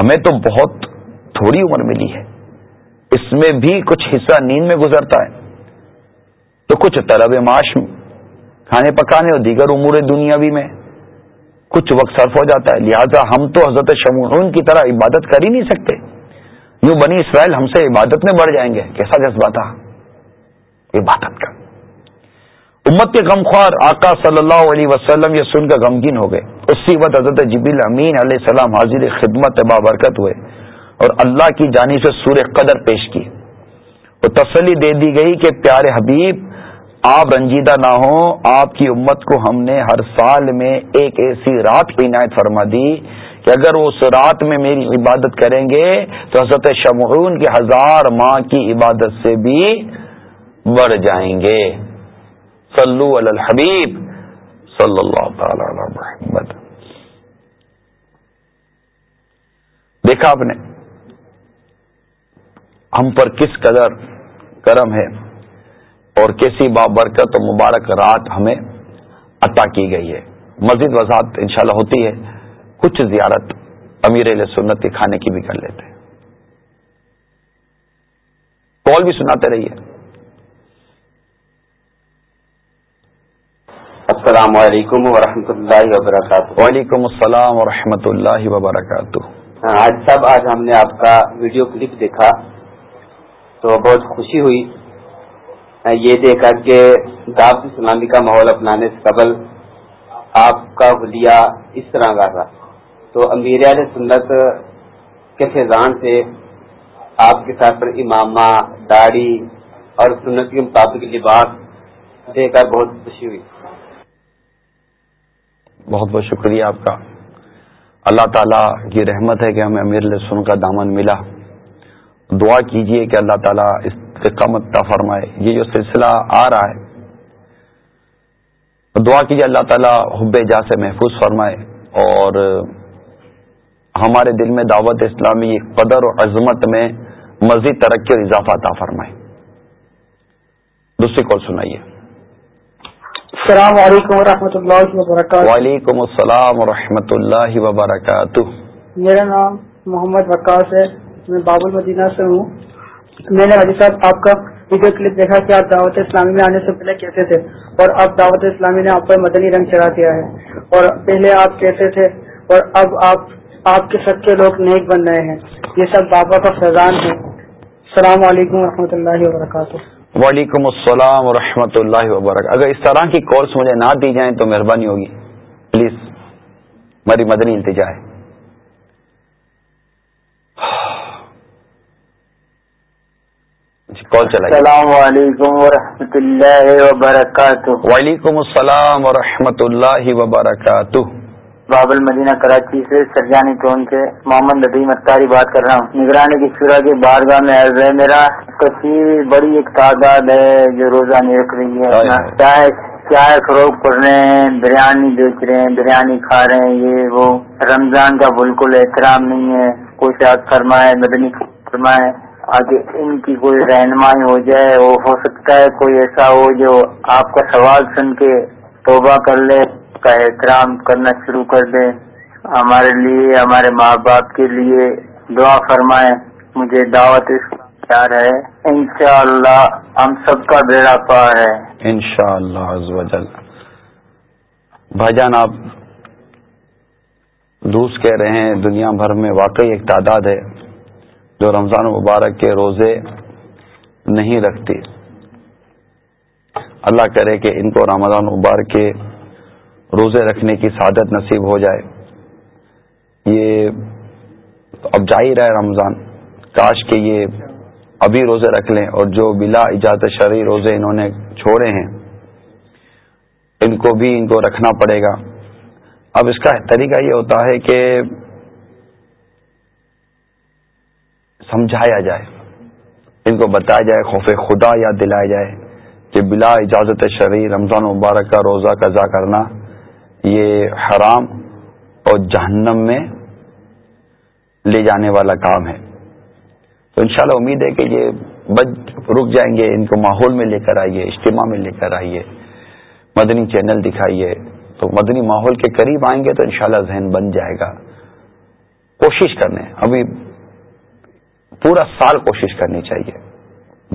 A: ہمیں تو بہت تھوڑی عمر ملی ہے۔ اس میں بھی کچھ حصہ نیند میں گزرتا ہے۔ تو کچھ طلب معاش کھانے پکانے اور دیگر امور دنیاوی میں کچھ وقت صرف ہو جاتا ہے۔ لہذا ہم تو حضرت شمعون کی طرح عبادت کر ہی نہیں سکتے۔ یوں بنی اسرائیل ہم سے عبادت میں بڑھ جائیں گے۔ کیسا جذبہ تھا۔ عبادت کا امت کے غمخوار آقا صلی اللہ علیہ وسلم یہ سن کر غمگین ہو گئے۔ اسی وقت حضرت جبیل امین علیہ السلام حاضر خدمت بابرکت ہوئے اور اللہ کی جانی سے سور قدر پیش کی۔ اور تسلی دے دی گئی کہ پیارے حبیب، آپ رنجیدہ نہ ہوں آپ کی امت کو ہم نے ہر سال میں ایک ایسی رات کی عنایت فرما دی کہ اگر وہ اس رات میں میری عبادت کریں گے تو حضرت شمعون کے ہزار ماہ کی عبادت سے بھی بڑھ جائیں گے۔ صلو علی الحبیب صلی اللہ تعالی علی محمد. دیکھا آپ نے؟ ہم پر کس قدر کرم ہے اور کیسی بابرکت و مبارک رات ہمیں عطا کی گئی ہے. مزید وضاحت انشاءاللہ ہوتی ہے. کچھ زیارت امیر علیہ سنت کے کھانے کی بھی کر لیتے ہیں. کال بھی سناتے رہیے.
C: السلام علیکم ورحمۃ اللہ وبرکاتہ۔
A: وعلیکم السلام ورحمۃ اللہ وبرکاتہ۔
C: آج صاحب آج ہم نے آپ کا ویڈیو کلپ دیکھا تو بہت خوشی ہوئی۔ یہ دیکھا کہ دعوت اسلامی کا ماحول اپنانے سے قبل آپ کا حلیہ اس طرح کا تھا۔ تو امیر علیہ سنت کے فیضان سے آپ کے ساتھ پر امامہ داڑھی اور سنت کے مطابق لباس دیکھ کر بہت خوشی ہوئی۔
A: بہت بہت شکریہ آپ کا۔ اللہ تعالیٰ کی رحمت ہے کہ ہمیں امیر علیہ سن کا دامن ملا۔ دعا کیجیے کہ اللہ تعالیٰ اس کا فرمائے۔ یہ جو سلسلہ آ رہا ہے، دعا کیجیے اللہ تعالیٰ حب جا سے محفوظ فرمائے۔ اور ہمارے دل میں دعوت اسلامی قدر اور عظمت میں مزید ترقی اور اضافہ عطا فرمائے۔ دوسری کال سنائیے۔
D: السلام علیکم ورحمۃ اللہ وبرکاتہ۔
A: وعلیکم السلام ورحمۃ اللہ وبرکاتہ۔
D: میرا نام محمد وقاص ہے میں باب المدینہ سے ہوں۔ میں نے حاجی صاحب آپ کا ویڈیو کلپ دیکھا کہ آپ دعوت اسلامی میں آنے سے پہلے کہتے تھے اور اب دعوت اسلامی نے آپ پر مدنی رنگ چڑھا دیا ہے۔ اور پہلے آپ کہتے تھے اور اب آپ آپ کے سچے لوگ نیک بن رہے ہیں۔ یہ سب بابا کا فیضان ہے۔ السلام علیکم و اللہ وبرکاتہ۔
A: وعلیکم السلام و اللہ وبرکاتہ۔ اگر اس طرح کی کورس مجھے نہ دی جائیں تو مہربانی ہوگی۔ پلیز میری مدنی التجا ہے۔ کال چلا
E: السلام علیکم ورحمۃ اللہ وبرکاتہ۔
A: وعلیکم السلام ورحمۃ اللہ وبرکاتہ۔
E: بابل مدینہ کراچی سے سرجانی ٹون سے محمد ندیم اتاری بات کر رہا ہوں۔ نگرانی کی شورا کے بارگاہ میں عرض ہے میرا کثیر بڑی ایک تعداد ہے جو روزہ نہیں رکھ رہی ہے۔ چائے چائے فروغ کر رہے ہیں بریانی بیچ رہے ہیں بریانی کھا رہے ہیں یہ وہ رمضان کا بالکل احترام نہیں ہے۔ کوئی شاید فرمائے مدنی فرمائے آگے ان کی کوئی رہنمائی ہو جائے وہ ہو سکتا ہے کوئی ایسا ہو جو آپ کا سوال سن کے توبہ کر لے۔ کا احترام کرنا شروع کر دے ہمارے لیے، ہمارے ماں باپ کے لیے دعا فرمائے مجھے دعوت پیار ہے۔ انشاءاللہ ہم سب کا بیڑا پار ہے۔
A: انشاءاللہ شاء اللہ بھائی جان، آپ دوست کہہ رہے ہیں، دنیا بھر میں واقعی ایک تعداد ہے جو رمضان مبارک کے روزے نہیں رکھتی۔ اللہ کرے کہ ان کو رمضان مبارک کے روزے رکھنے کی سعادت نصیب ہو جائے۔ یہ اب جا ہی رہا ہے رمضان۔ کاش کہ یہ ابھی روزے رکھ لیں اور جو بلا اجازت شرعی روزے انہوں نے چھوڑے ہیں، ان کو بھی ان کو رکھنا پڑے گا۔ اب اس کا طریقہ یہ ہوتا ہے کہ سمجھایا جائے، ان کو بتایا جائے، خوف خدا یاد دلایا جائے کہ بلا اجازت شرعی رمضان مبارک کا روزہ قضا کرنا یہ حرام اور جہنم میں لے جانے والا کام ہے۔ تو انشاءاللہ امید ہے کہ یہ بچ رک جائیں گے، ان کو ماحول میں لے کر آئیے، اجتماع میں لے کر آئیے، مدنی چینل دکھائیے۔ تو مدنی ماحول کے قریب آئیں گے تو انشاءاللہ ذہن بن جائے گا۔ کوشش کرنے، ابھی پورا سال کوشش کرنی چاہیے۔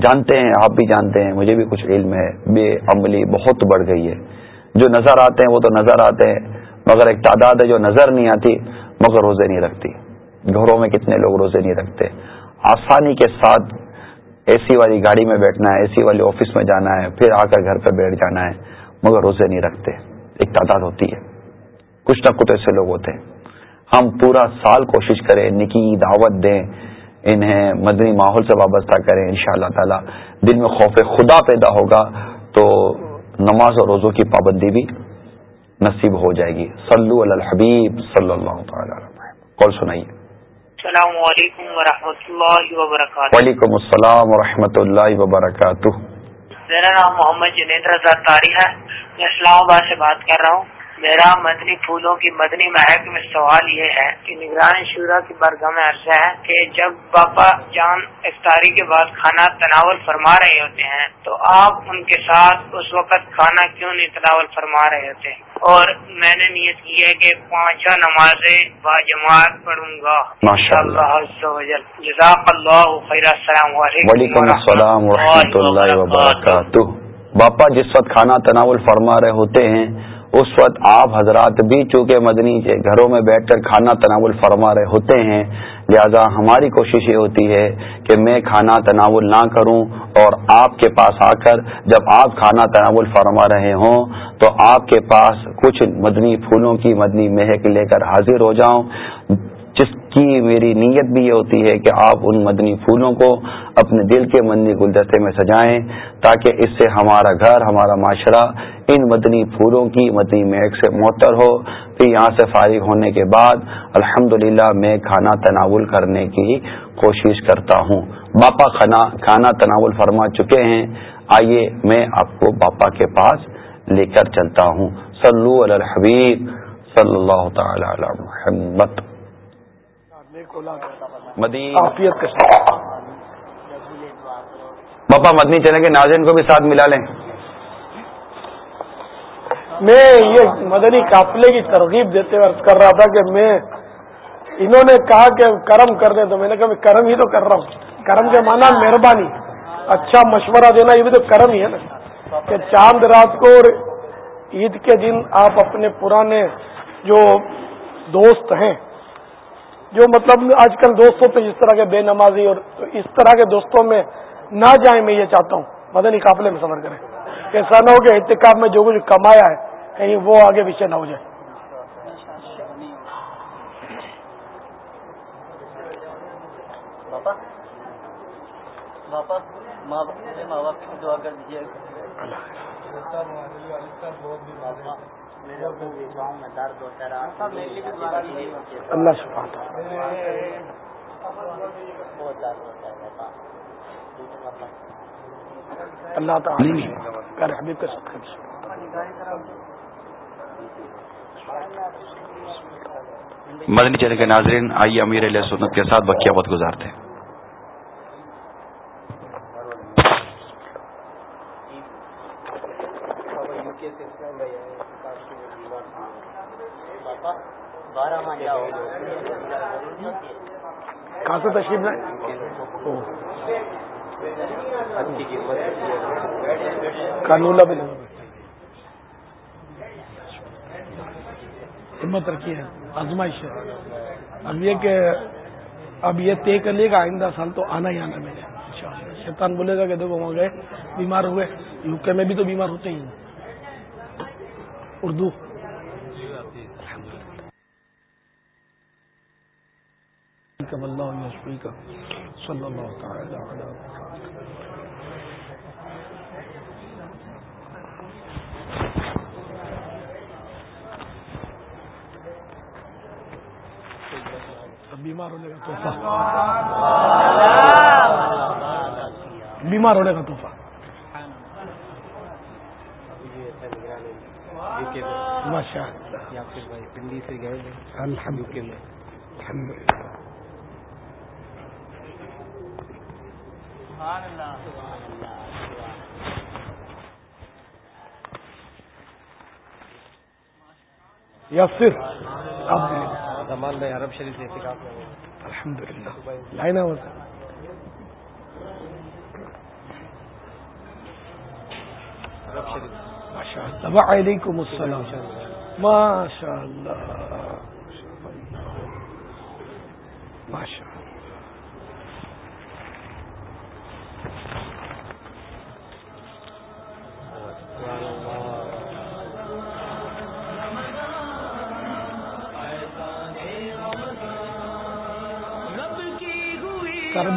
A: جانتے ہیں، آپ بھی جانتے ہیں، مجھے بھی کچھ علم ہے۔ بے عملی بہت بڑھ گئی ہے۔ جو نظر آتے ہیں وہ تو نظر آتے ہیں، مگر ایک تعداد ہے جو نظر نہیں آتی، مگر روزے نہیں رکھتی۔ گھروں میں کتنے لوگ روزے نہیں رکھتے؟ آسانی کے ساتھ اے سی والی گاڑی میں بیٹھنا ہے، اے سی والی آفس میں جانا ہے، پھر آ کر گھر پہ بیٹھ جانا ہے، مگر روزے نہیں رکھتے۔ ایک تعداد ہوتی ہے۔ کچھ نہ کچھ ایسے لوگ ہوتے ہیں۔ ہم پورا سال کوشش کریں نکی دعوت دیں، انہیں مدنی ماحول سے وابستہ کریں ان شاء اللہ تعالی۔ دل میں خوف خدا پیدا ہوگا تو نماز اور روزوں کی پابندی بھی نصیب ہو جائے گی۔ صلو علی الحبیب صلی اللہ تعالی کال سنائیے۔
F: السلام علیکم ورحمۃ اللہ وبرکاتہ۔
A: وعلیکم السلام ورحمۃ اللہ وبرکاتہ۔
F: میرا نام محمد جنید رضا تاری ہے۔ میں اسلام آباد سے بات کر رہا ہوں۔ میرا مدنی پھولوں کی مدنی مہک میں سوال یہ ہے کہ نگران شورا کی برگاہ میں عرصہ ہے کہ جب باپا جان افطاری کے بعد کھانا تناول فرما رہے ہوتے ہیں تو آپ ان کے ساتھ اس وقت کھانا کیوں نہیں تناول فرما رہے ہوتے؟ اور میں نے نیت کی ہے کہ پانچ نمازیں با جماعت پڑھوں گا۔ جزاک اللہ خیر۔ السلام
A: علیکم السلام و اللہ وبرکاتہ۔ باپا جس وقت کھانا تناول فرما رہے ہوتے ہیں اس وقت آپ حضرات بھی چونکہ مدنی کے گھروں میں بیٹھ کر کھانا تناول فرما رہے ہوتے ہیں، لہذا ہماری کوشش یہ ہوتی ہے کہ میں کھانا تناول نہ کروں اور آپ کے پاس آ کر جب آپ کھانا تناول فرما رہے ہوں تو آپ کے پاس کچھ مدنی پھولوں کی، مدنی مہک لے کر حاضر ہو جاؤں۔ جس کی میری نیت بھی یہ ہوتی ہے کہ آپ ان مدنی پھولوں کو اپنے دل کے مدنی گلدستے میں سجائیں تاکہ اس سے ہمارا گھر، ہمارا معاشرہ ان مدنی پھولوں کی مدنی میک سے معطر ہو۔ پھر یہاں سے فارغ ہونے کے بعد الحمد میں کھانا تناول کرنے کی کوشش کرتا ہوں۔ باپا کھانا کھانا تناول فرما چکے ہیں۔ آئیے میں آپ کو باپا کے پاس لے کر چلتا ہوں۔ صلو علی الحبیب، صلی اللہ تعالی علی محمد۔ باپا مدنی چلیں گے ناظرین کو بھی ساتھ ملا لیں۔
G: میں یہ مدنی قافلے کی ترغیب دیتے ہوئے کر رہا تھا کہ میں انہوں نے کہا کہ کرم کر دیں تو میں نے کہا میں کرم ہی تو کر رہا ہوں۔ کرم کے معنی مہربانی۔ اچھا مشورہ دینا یہ بھی تو کرم ہی ہے نا۔ کہ چاند رات کو اور عید کے دن آپ اپنے پرانے جو دوست ہیں جو مطلب آج کل دوستوں پہ جس طرح کے بے نمازی اور اس طرح کے دوستوں میں نہ جائیں میں یہ چاہتا ہوں۔ مدنی قافلے میں سفر کریں۔ ایسا نہ ہو کہ احتکاب میں جو کچھ کمایا ہے کہیں وہ آگے پیچھے نہ ہو جائے۔ اللہ شفا اللہ تعالی کر حبیب کے ساتھ
A: مدنی چلے کے ناظرین، آئیے امیر علیہ سنت کے ساتھ بکیا وقت گزارتے ہیں
G: کہاں سے تشریف لائیں کانولا بھی ہمت رکھیے، آزمائش ہے۔ اب یہ کہ اب یہ طے کر لیے گا، آئندہ سال تو آنا ہی آنا میں نے شیطان بولے گا کہ دیکھو، وہاں گئے، بیمار ہوئے۔ یو کے میں بھی تو بیمار ہوتے ہی اردو۔ صلی اللہ تعالی بیمار ہونے کا تحفہ۔ بیمار ہونے کا تحفہ۔ ماشاء اللہ
H: پنڈی سے گئے
G: الحمد للہ الحمد للہ یا پھر
H: زمان میں عرب شریف سے
G: الحمد للہ لائن ہوتا
H: عرب شریف۔
G: ماشاء اللہ وعلیکم السلام۔ ماشاء اللہ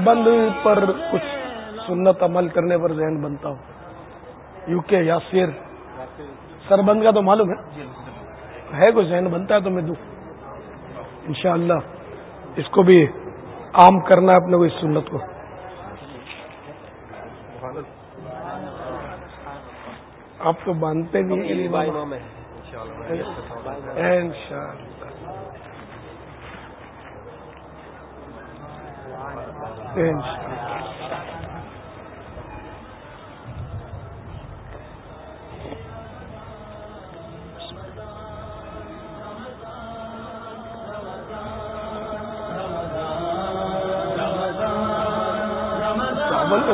G: سربند پر کچھ سنت عمل کرنے پر ذہن بنتا ہوں یو کے یا سیر سربند کا تو معلوم ہے۔ ہے کوئی ذہن بنتا ہے تو میں دوں۔ انشاءاللہ اس کو بھی عام کرنا ہے اپنے کو اس سنت کو۔ آپ تو باندھتے بھی ان شاء اللہ چاول کے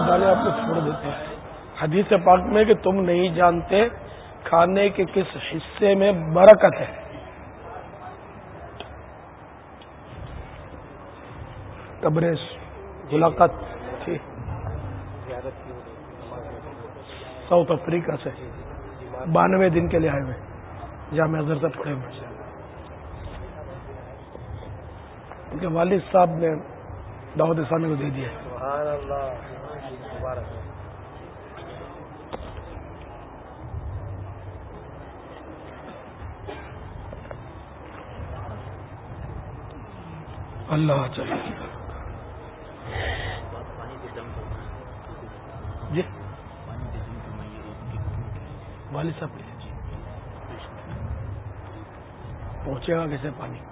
G: دانے آپ کو چھوڑ دیتے ہیں۔ حدیث پاک میں کہ تم نہیں جانتے کھانے کے کس حصے میں برکت ہے۔ تبریز ملاقات ساؤتھ افریقہ سے۔ بانوے دن کے لیے آئے ہوئے۔ جامع اظہر سے ہوئے ان کے والد صاحب نے دعوت اسلامی کو دے دیا اللہ۔ چلیے جی والد صاحب پہنچے گا کیسے پانی؟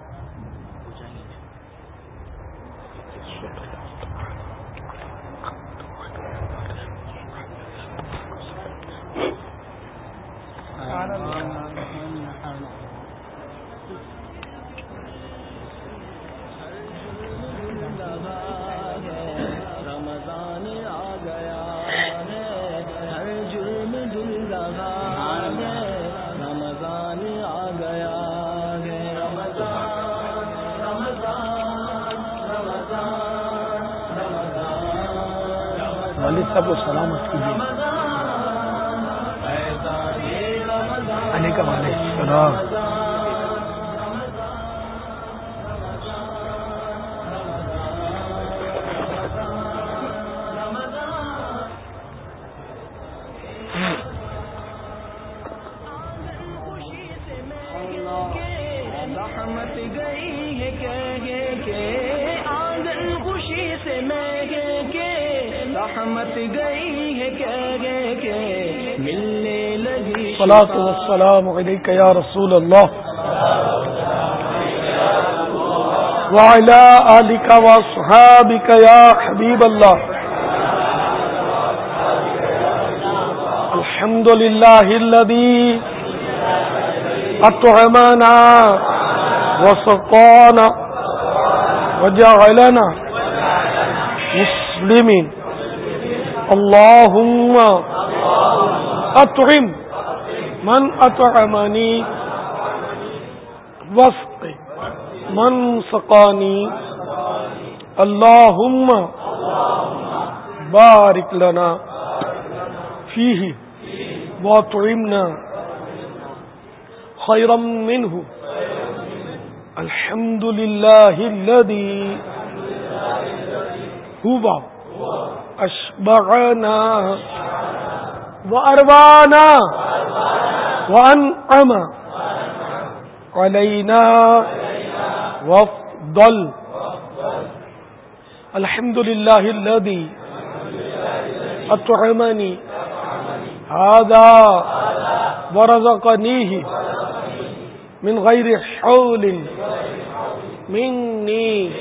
G: والد صاحب کو سلامت کیجیے۔ علیکم علیہ السلام
I: لگی
G: صلاة والسلام علیک یا رسول اللہ وعلى آلك وصحابك يا حبيب الله. الحمد لله الذي أطعمنا وسقانا وجعلنا مسلمين. اللهم أطعم من أطعمني وسق من سقاني اللهم بارك لنا فيه واطعمنا خيرا منه الحمد لله الذي هو أشبعنا وأروانا وأنعم علينا وافضل الحمد لله الذي أطعمني. هذا ورزقنيه من غير حول مني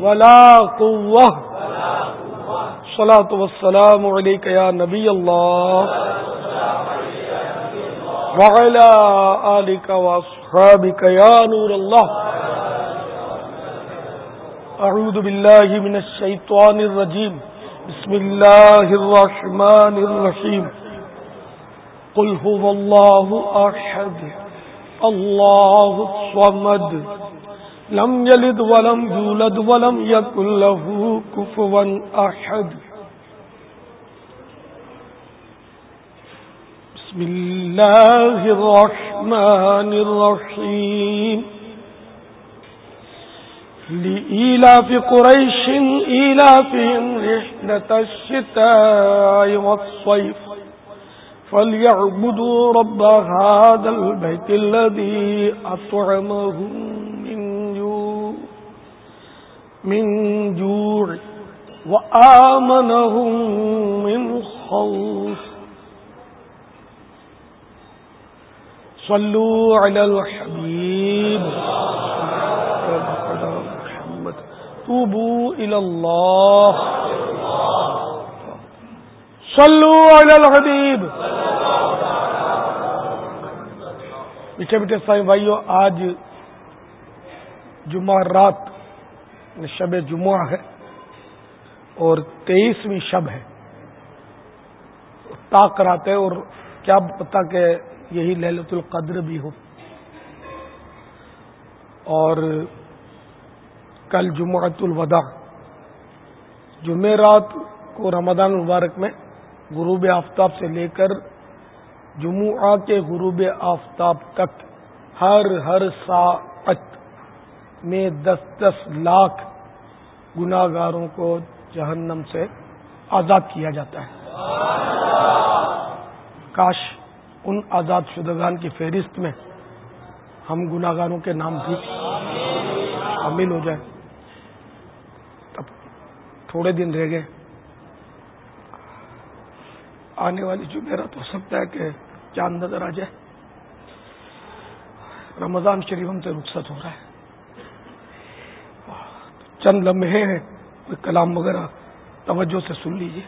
G: ولا قوة. صلاة والسلام عليك يا نبي الله. وعلى آلك وأصحابك يا نور الله. أعوذ بالله من الشيطان الرجيم. بسم الله الرحمن الرحيم. قل هو الله أحد. الله الصمد. لم يلد ولم يولد ولم يكن له كفوا أحد. بسم الله الرحمن الرحيم. لإيلاف قريش إيلافهم رحلة الشتاء والصيف. فليعبدوا رب هذا البيت الذي أطعمهم من جوع من جوع، وآمنهم من خوف. صلوا على الحبيب محمد. توبوا إلى الله صلوا على الحبيب میٹھے میٹھے سائیں بھائیو، آج جمعہ رات شب جمعہ ہے اور تیئیسویں شب ہے۔ تاک رات ہے اور کیا پتا کہ یہی للت القدر بھی ہو۔ اور کل جمعۃ الوداع جمعرات کو رمضان المبارک میں غروب آفتاب سے لے کر جمعہ کے غروب آفتاب تک ہر ہر ساعت میں دس دس لاکھ گناگاروں کو جہنم سے آزاد کیا جاتا ہے۔ کاش ان آزاد شدگان کی فہرست میں ہم گناگاروں کے نام بھی شامل ہو جائیں۔ تب تھوڑے دن رہ گئے۔ آنے والی جمعرات ہو سکتا ہے کہ چاند نظر آ جائے۔ رمضان شریف ہم سے رخصت ہو رہا ہے۔ چند لمحے ہیں۔ کوئی کلام وغیرہ توجہ سے سن لیجیے